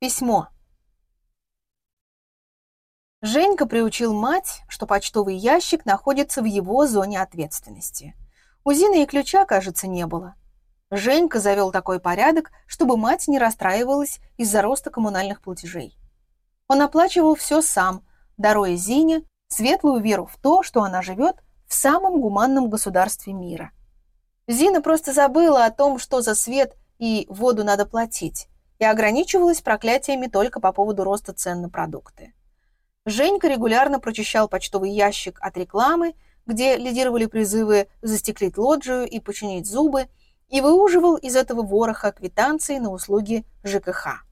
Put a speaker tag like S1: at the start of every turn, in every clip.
S1: Письмо. Женька приучил мать, что почтовый ящик находится в его зоне ответственности. У Зины и ключа, кажется, не было. Женька завел такой порядок, чтобы мать не расстраивалась из-за роста коммунальных платежей. Он оплачивал все сам, даруя Зине светлую веру в то, что она живет в самом гуманном государстве мира. Зина просто забыла о том, что за свет и воду надо платить, и ограничивалась проклятиями только по поводу роста цен на продукты. Женька регулярно прочищал почтовый ящик от рекламы, где лидировали призывы застеклить лоджию и починить зубы, и выуживал из этого вороха квитанции на услуги ЖКХ.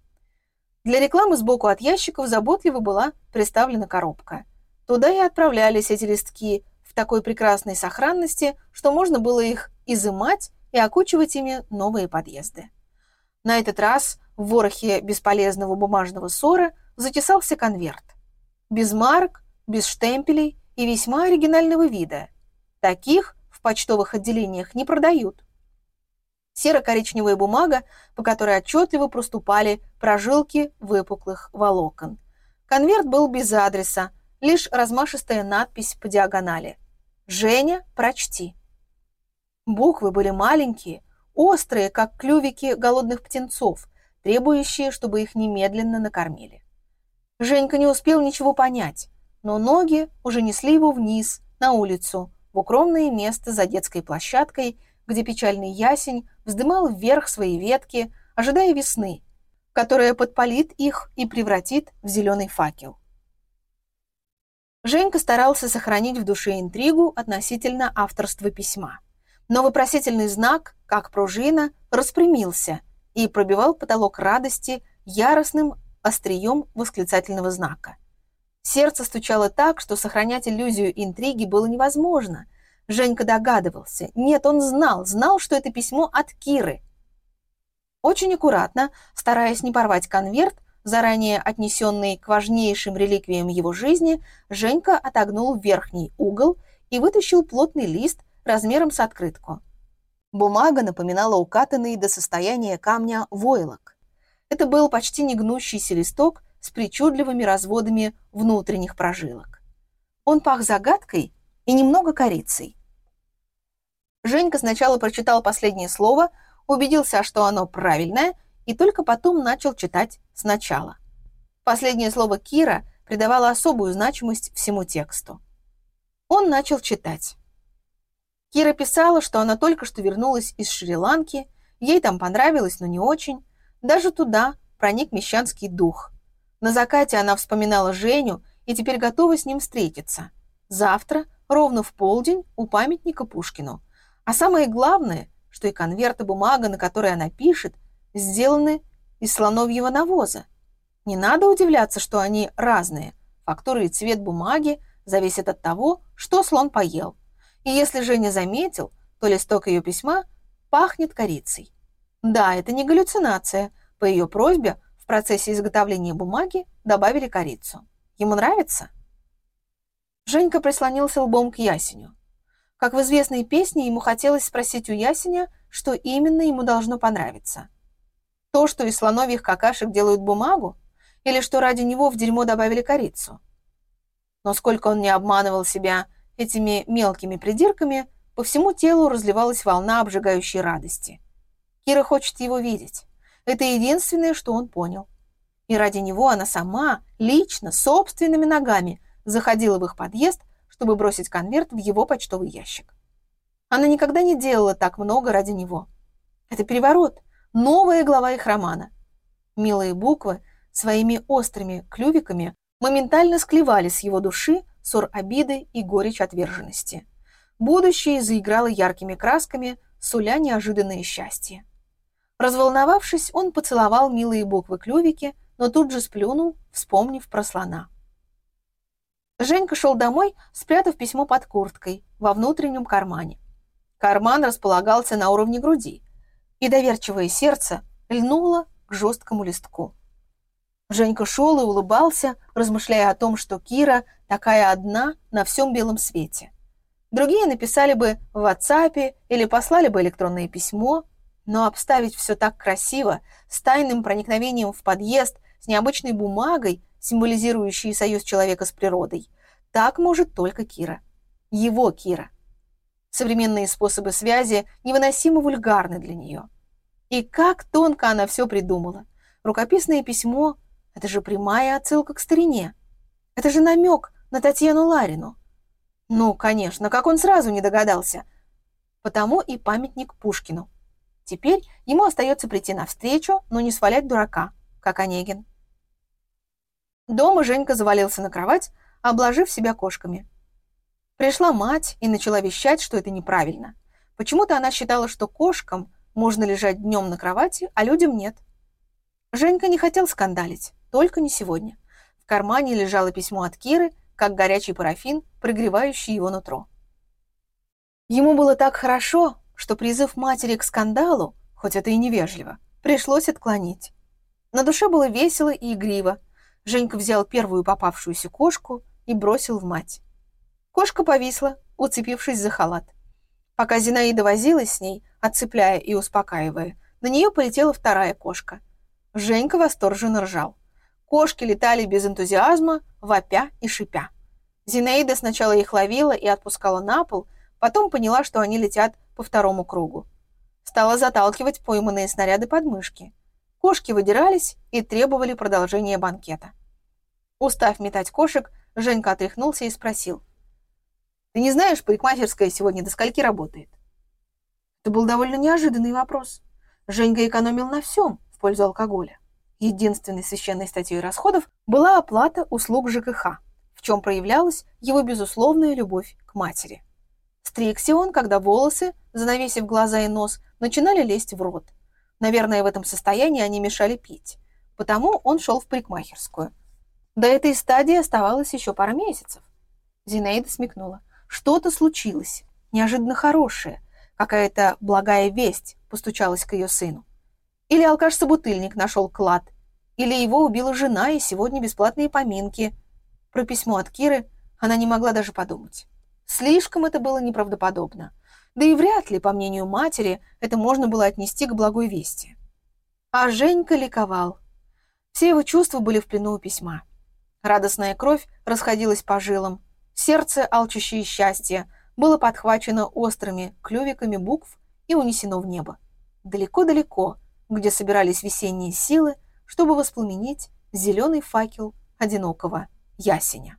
S1: Для рекламы сбоку от ящиков заботливо была представлена коробка. Туда и отправлялись эти листки в такой прекрасной сохранности, что можно было их изымать и окучивать ими новые подъезды. На этот раз в ворохе бесполезного бумажного ссора затесался конверт. Без марок, без штемпелей и весьма оригинального вида. Таких в почтовых отделениях не продают. Серо-коричневая бумага, по которой отчетливо проступали прожилки выпуклых волокон. Конверт был без адреса, лишь размашистая надпись по диагонали. «Женя, прочти». Буквы были маленькие, острые, как клювики голодных птенцов, требующие, чтобы их немедленно накормили. Женька не успел ничего понять, но ноги уже несли его вниз, на улицу, в укромное место за детской площадкой, где печальный ясень вздымал вверх свои ветки, ожидая весны, которая подпалит их и превратит в зеленый факел. Женька старался сохранить в душе интригу относительно авторства письма. Но вопросительный знак, как пружина, распрямился и пробивал потолок радости яростным острием восклицательного знака. Сердце стучало так, что сохранять иллюзию интриги было невозможно. Женька догадывался. Нет, он знал, знал, что это письмо от Киры. Очень аккуратно, стараясь не порвать конверт, заранее отнесенный к важнейшим реликвиям его жизни, Женька отогнул верхний угол и вытащил плотный лист размером с открытку. Бумага напоминала укатанный до состояния камня войлок. Это был почти не гнущийся листок с причудливыми разводами внутренних прожилок. Он пах загадкой и немного корицей. Женька сначала прочитал последнее слово, убедился, что оно правильное, и только потом начал читать сначала. Последнее слово «Кира» придавало особую значимость всему тексту. Он начал читать. Кира писала, что она только что вернулась из Шри-Ланки, ей там понравилось, но не очень. Даже туда проник мещанский дух. На закате она вспоминала Женю и теперь готова с ним встретиться. Завтра, ровно в полдень, у памятника Пушкину. А самое главное, что и конверт и бумага, на которой она пишет, сделаны из слоновьего навоза. Не надо удивляться, что они разные. Фактура и цвет бумаги зависят от того, что слон поел. И если Женя заметил, то листок ее письма пахнет корицей. Да, это не галлюцинация. По ее просьбе в процессе изготовления бумаги добавили корицу. Ему нравится? Женька прислонился лбом к ясеню. Как в известной песне, ему хотелось спросить у ясеня, что именно ему должно понравиться. То, что из слоновьих какашек делают бумагу, или что ради него в дерьмо добавили корицу. Но сколько он не обманывал себя Этими мелкими придирками по всему телу разливалась волна обжигающей радости. Кира хочет его видеть. Это единственное, что он понял. И ради него она сама, лично, собственными ногами заходила в их подъезд, чтобы бросить конверт в его почтовый ящик. Она никогда не делала так много ради него. Это переворот, новая глава их романа. Милые буквы своими острыми клювиками моментально склевали с его души ссор обиды и горечь отверженности. Будущее заиграло яркими красками, суля неожиданное счастье. Разволновавшись, он поцеловал милые буквы-клювики, но тут же сплюнул, вспомнив про слона. Женька шел домой, спрятав письмо под курткой, во внутреннем кармане. Карман располагался на уровне груди, и доверчивое сердце льнуло к жесткому листку. Женька шел и улыбался, размышляя о том, что Кира такая одна на всем белом свете. Другие написали бы в WhatsApp или послали бы электронное письмо, но обставить все так красиво, с тайным проникновением в подъезд, с необычной бумагой, символизирующей союз человека с природой. Так может только Кира. Его Кира. Современные способы связи невыносимо вульгарны для нее. И как тонко она все придумала. Рукописное письмо — это же прямая отсылка к старине. Это же намек на Татьяну Ларину. Ну, конечно, как он сразу не догадался. Потому и памятник Пушкину. Теперь ему остается прийти навстречу, но не свалять дурака, как Онегин. Дома Женька завалился на кровать, обложив себя кошками. Пришла мать и начала вещать, что это неправильно. Почему-то она считала, что кошкам можно лежать днем на кровати, а людям нет. Женька не хотел скандалить, только не сегодня. В кармане лежало письмо от Киры, как горячий парафин, прогревающий его нутро. Ему было так хорошо, что призыв матери к скандалу, хоть это и невежливо, пришлось отклонить. На душе было весело и игриво. Женька взял первую попавшуюся кошку и бросил в мать. Кошка повисла, уцепившись за халат. Пока Зинаида возилась с ней, отцепляя и успокаивая, на нее полетела вторая кошка. Женька восторженно ржал. Кошки летали без энтузиазма, вопя и шипя. Зинаида сначала их ловила и отпускала на пол, потом поняла, что они летят по второму кругу. Стала заталкивать пойманные снаряды под мышки. Кошки выдирались и требовали продолжения банкета. Устав метать кошек, Женька отряхнулся и спросил. Ты не знаешь, парикмахерская сегодня до скольки работает? Это был довольно неожиданный вопрос. Женька экономил на всем в пользу алкоголя. Единственной священной статьей расходов была оплата услуг ЖКХ, в чем проявлялась его безусловная любовь к матери. Стригся он, когда волосы, занавесив глаза и нос, начинали лезть в рот. Наверное, в этом состоянии они мешали пить. Потому он шел в парикмахерскую. До этой стадии оставалось еще пара месяцев. Зинаида смекнула. Что-то случилось, неожиданно хорошее, какая-то благая весть постучалась к ее сыну. Или алкаш-собутыльник нашел клад, или его убила жена, и сегодня бесплатные поминки. Про письмо от Киры она не могла даже подумать. Слишком это было неправдоподобно. Да и вряд ли, по мнению матери, это можно было отнести к благой вести. А Женька ликовал. Все его чувства были в плену у письма. Радостная кровь расходилась по жилам, Сердце, алчущее счастье, было подхвачено острыми клювиками букв и унесено в небо. Далеко-далеко, где собирались весенние силы, чтобы воспламенить зеленый факел одинокого ясеня.